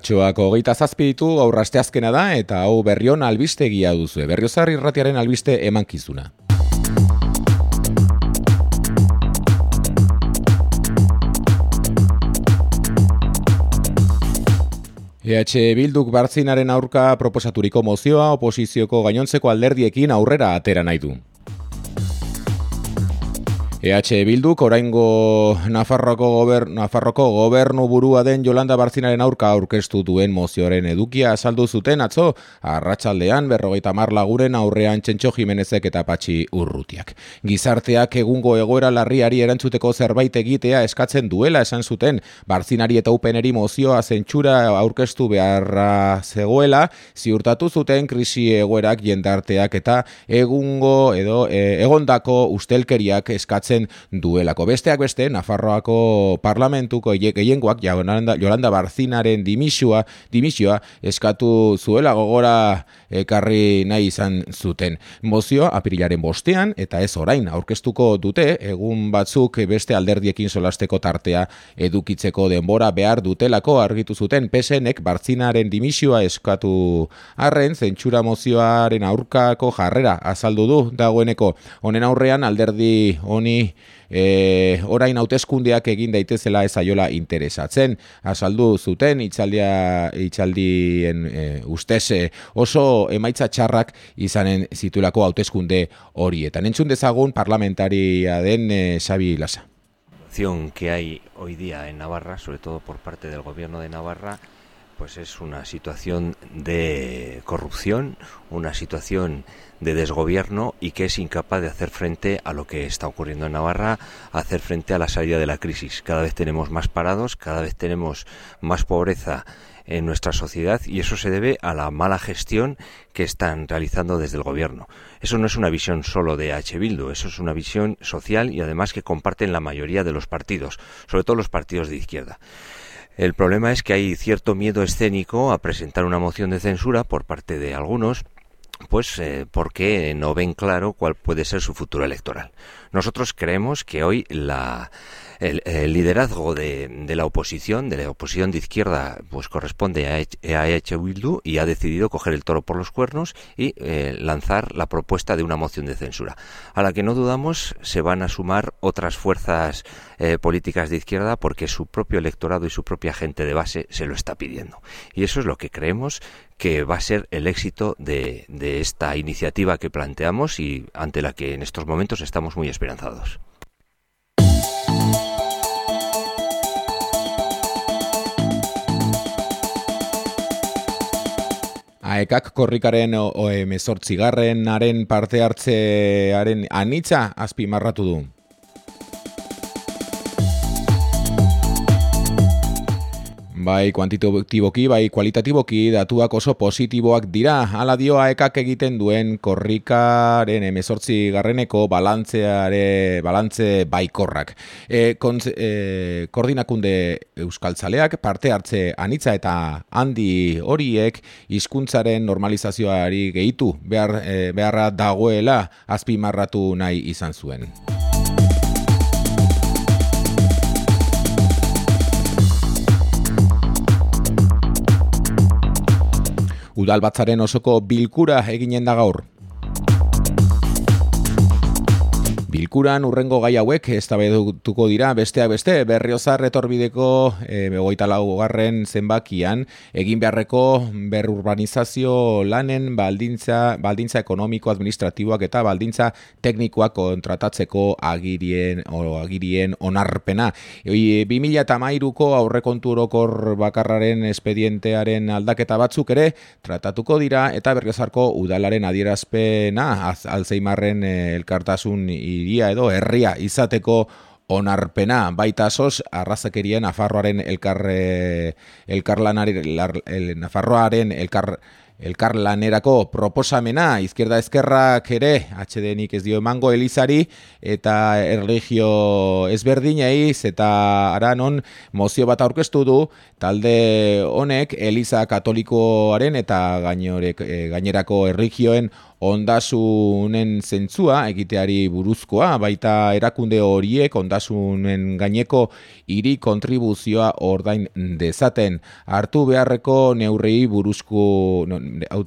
Martxoak hogeita zazpiditu aurraste azkena da eta hau berrion albiste egia duzu. Berriozar irratiaren albiste emankizuna. EH Bilduk Bartzinaren aurka proposaturiko mozioa oposizioko gainontzeko alderdiekin aurrera atera nahi du. EH Bilduk oraingo Nafarroko gober, Nafarroko gobernu burua den Jolanda Barzinaren aurka aurkeztu duen mozioaren edukia azaldu zuten atzo arratsaldean berrogeita mar laguren aurrean Txentxo Jimenezek eta Patxi Urrutiak. Gizarteak egungo egoera larriari erantzuteko zerbait egitea eskatzen duela esan zuten Barzinari eta Upeneri mozioa zentsura aurkeztu beharra zegoela ziurtatu zuten krisi egoerak jendarteak eta egungo edo e, egondako ustelkeriak eskatzen duelako. Besteak beste, Nafarroako parlamentuko gehiengoak Yolanda, Yolanda Barzinaren dimisua, dimisioa eskatu zuela gogora ekarri nahi izan zuten. Mozioa apirilaren bostean eta ez orain aurkeztuko dute egun batzuk beste alderdiekin solasteko tartea edukitzeko denbora behar dutelako argitu zuten PSNek Barzinaren dimisioa eskatu arren zentsura mozioaren aurkako jarrera azaldu du dagoeneko honen aurrean alderdi honi e, orain hauteskundeak egin daitezela ezaiola interesatzen. Azaldu zuten itzaldia itzaldien e, ustez e, oso emaitza txarrak izanen zitulako hauteskunde horietan. Entzun dezagun parlamentaria den e, Xabi Lasa. que hay hoy día en Navarra, sobre todo por parte del gobierno de Navarra, pues es una situación de corrupción, una situación de desgobierno y que es incapaz de hacer frente a lo que está ocurriendo en Navarra, hacer frente a la salida de la crisis. Cada vez tenemos más parados, cada vez tenemos más pobreza en nuestra sociedad y eso se debe a la mala gestión que están realizando desde el gobierno. Eso no es una visión solo de H. Bildu, eso es una visión social y además que comparten la mayoría de los partidos, sobre todo los partidos de izquierda. El problema es que hay cierto miedo escénico a presentar una moción de censura por parte de algunos pues eh, porque no ven claro cuál puede ser su futuro electoral. Nosotros creemos que hoy la, el, liderazgo de, la oposición, de la oposición de izquierda, pues corresponde a, EH Bildu y ha decidido coger el toro por los cuernos y eh, lanzar la propuesta de una moción de censura, a la que no dudamos se van a sumar otras fuerzas eh, políticas de izquierda porque su propio electorado y su propia gente de base se lo está pidiendo. Y eso es lo que creemos que va a ser el éxito de, de esta iniciativa que planteamos y ante la que en estos momentos estamos muy esperanzados. Aekak korrikaren emezortzigarrenaren parte hartzearen anitza azpimarratu du. Bai, kuantitatiboki, bai, kualitatiboki, datuak oso positiboak dira. Hala dio aekak egiten duen korrikaren emezortzi garreneko balantzeare, balantze baikorrak. E, kontz, e, koordinakunde euskaltzaleak parte hartze anitza eta handi horiek hizkuntzaren normalizazioari gehitu behar, e, beharra dagoela azpimarratu nahi izan zuen. Udalbatzaren osoko bilkura eginen da gaur. Bilkuran urrengo gai hauek eztabaidutuko dira besteak beste berriozar etorbideko e, begoita laugarren zenbakian egin beharreko berurbanizazio lanen baldintza, baldintza ekonomiko administratiboak eta baldintza teknikoak kontratatzeko agirien, o, agirien onarpena. E, 2000 eta mairuko aurrekontu orokor bakarraren espedientearen aldaketa batzuk ere tratatuko dira eta berriozarko udalaren adierazpena alzeimarren e, elkartasun iria edo herria izateko onarpena. Baita sos arrazakerien Nafarroaren elkar elkarlanari el, Nafarroaren elkar elkarlanerako proposamena, izquierda ezkerrak ere, atxedenik ez dio emango elizari, eta erligio ezberdinei, eta ara non mozio bat aurkeztu du, talde honek eliza katolikoaren eta gainorek, e, gainerako erligioen ondasunen zentzua egiteari buruzkoa, baita erakunde horiek ondasunen gaineko hiri kontribuzioa ordain dezaten. Hartu beharreko neurrei buruzko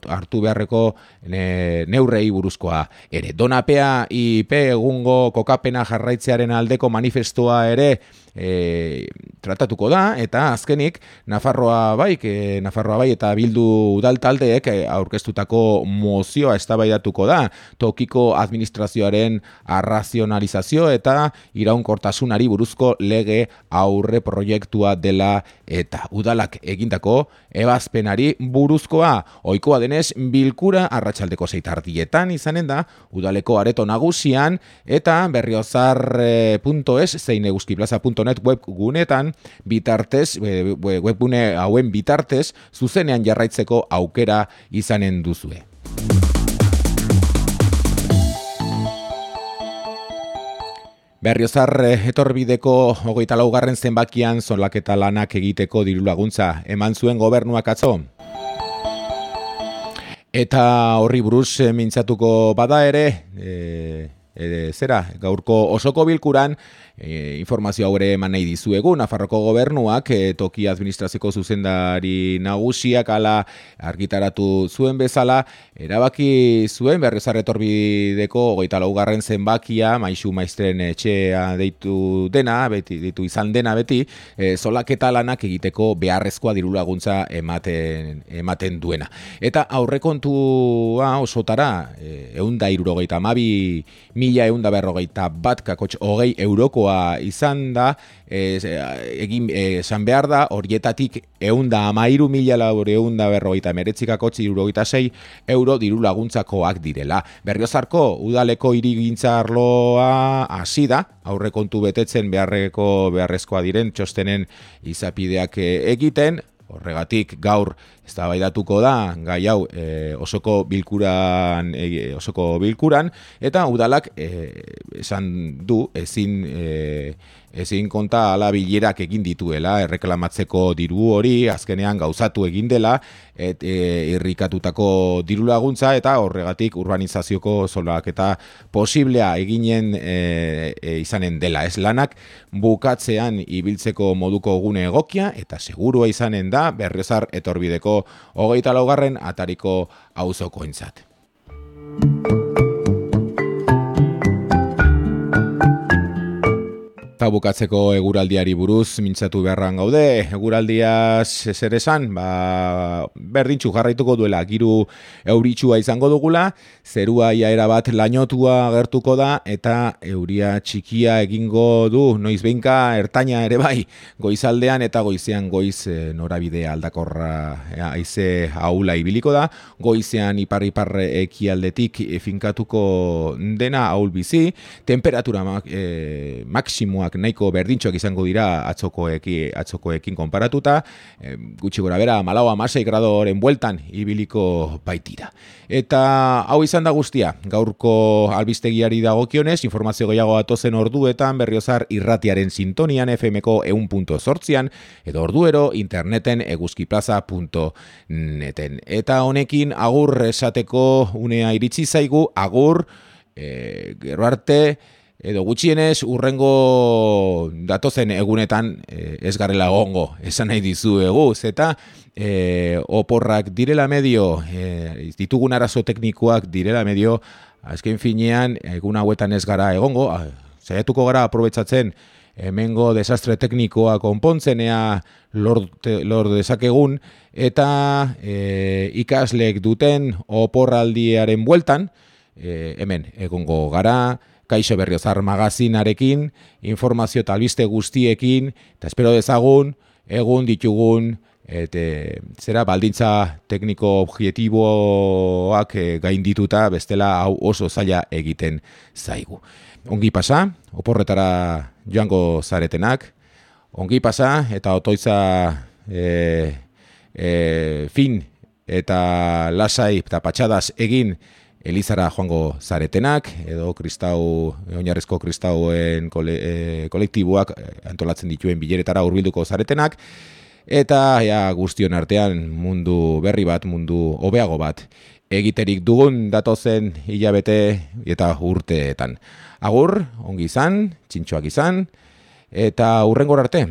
hartu beharreko neurrei buruzkoa ere. Donapea IP egungo kokapena jarraitzearen aldeko manifestua ere e, tratatuko da eta azkenik Nafarroa bai, e, Nafarroa bai eta bildu udal taldeek e, aurkeztutako mozioa eztabaidatuko da tokiko administrazioaren arrazionalizazio eta iraunkortasunari buruzko lege aurre proiektua dela eta udalak egindako ebazpenari buruzkoa. Ohikoa denez bilkura arratsaldeko zeitardietan izanen da udaleko areto nagusian eta berriozar.es zein eguzkiplaza.es net web gunetan bitartez, webgune hauen bitartez, zuzenean jarraitzeko aukera izanen duzue. Berriozar eh, etorbideko hogeita laugarren zenbakian zonlaketa lanak egiteko diru laguntza eman zuen gobernuak atzo. Eta horri buruz eh, mintzatuko bada ere, e, zera, gaurko osoko bilkuran, e, informazio haure eman nahi dizuegu, Nafarroko gobernuak e, toki administraziko zuzendari nagusiak ala argitaratu zuen bezala, erabaki zuen berrezarretorbideko goita laugarren zenbakia, maizu maiztren etxea deitu dena, beti, deitu izan dena beti, e, solaketa lanak egiteko beharrezkoa diru laguntza ematen, ematen duena. Eta aurrekontua osotara, e, eunda irurogeita mabi, mila eunda berrogeita bat kakotx hogei euroko izan da, e, egin esan behar da, horietatik eunda amairu mila laur eunda berrogeita meretzikakotzi irurogeita sei euro diru laguntzakoak direla. Berriozarko udaleko irigintza arloa hasi da, aurre kontu betetzen beharreko beharrezkoa diren txostenen izapideak egiten, horregatik gaur eztabaidatuko da gai hau e, osoko bilkuran e, osoko bilkuran eta udalak e, esan du ezin e, ezin konta ala bilerak egin dituela erreklamatzeko diru hori azkenean gauzatu egin dela et e, irrikatutako diru laguntza eta horregatik urbanizazioko solak eta posiblea eginen e, e, izanen dela. Ez lanak bukatzean ibiltzeko moduko gune egokia eta segurua izanen da berrezar etorbideko hogeita laugarren atariko auzoko eta bukatzeko eguraldiari buruz mintzatu beharran gaude. Eguraldiaz zer esan, ba, berdintxu jarraituko duela, giru euritsua izango dugula, zerua iaera bat lainotua gertuko da, eta euria txikia egingo du, noiz behinka ertaina ere bai, goizaldean eta goizean goiz e, norabide aldakorra e, aize haula ibiliko da, goizean ipar-iparre ekialdetik finkatuko dena haul bizi, temperatura e, maksimoak nahiko berdintxoak izango dira atzokoeki, atzokoekin konparatuta, e, gutxi gora bera, malau amasei gradoren bueltan ibiliko baitira. Eta hau izan da guztia, gaurko albistegiari dagokionez, informazio gehiago atozen orduetan berriozar irratiaren sintonian FMko eun punto sortzian, edo orduero interneten eguzkiplaza.neten. Eta honekin agur esateko unea iritsi zaigu, agur, e, gero arte, edo gutxienez urrengo datozen egunetan e, ez garela gongo, esan nahi dizu egu, eta e, oporrak direla medio, e, ditugun arazo teknikoak direla medio, azken finean egun hauetan ez gara egongo, zaiatuko gara aprobetsatzen hemengo desastre teknikoa konpontzenea lor, lor dezakegun, eta e, ikasleek duten oporraldiaren bueltan, e, hemen egongo gara, Kaixo Berriozar magazinarekin, informazio talbiste guztiekin, eta espero dezagun, egun ditugun, eta zera baldintza tekniko objetiboak e, gaindituta bestela hau oso zaila egiten zaigu. Ongi pasa, oporretara joango zaretenak, ongi pasa eta otoitza e, e, fin eta lasai eta patxadaz egin Elizara joango zaretenak, edo kristau, oinarrizko kristauen kole, e, kolektiboak antolatzen dituen bileretara hurbilduko zaretenak, eta ja, guztion artean mundu berri bat, mundu hobeago bat, egiterik dugun datozen hilabete eta urteetan. Agur, ongi izan, txintxoak izan, eta hurrengor arte.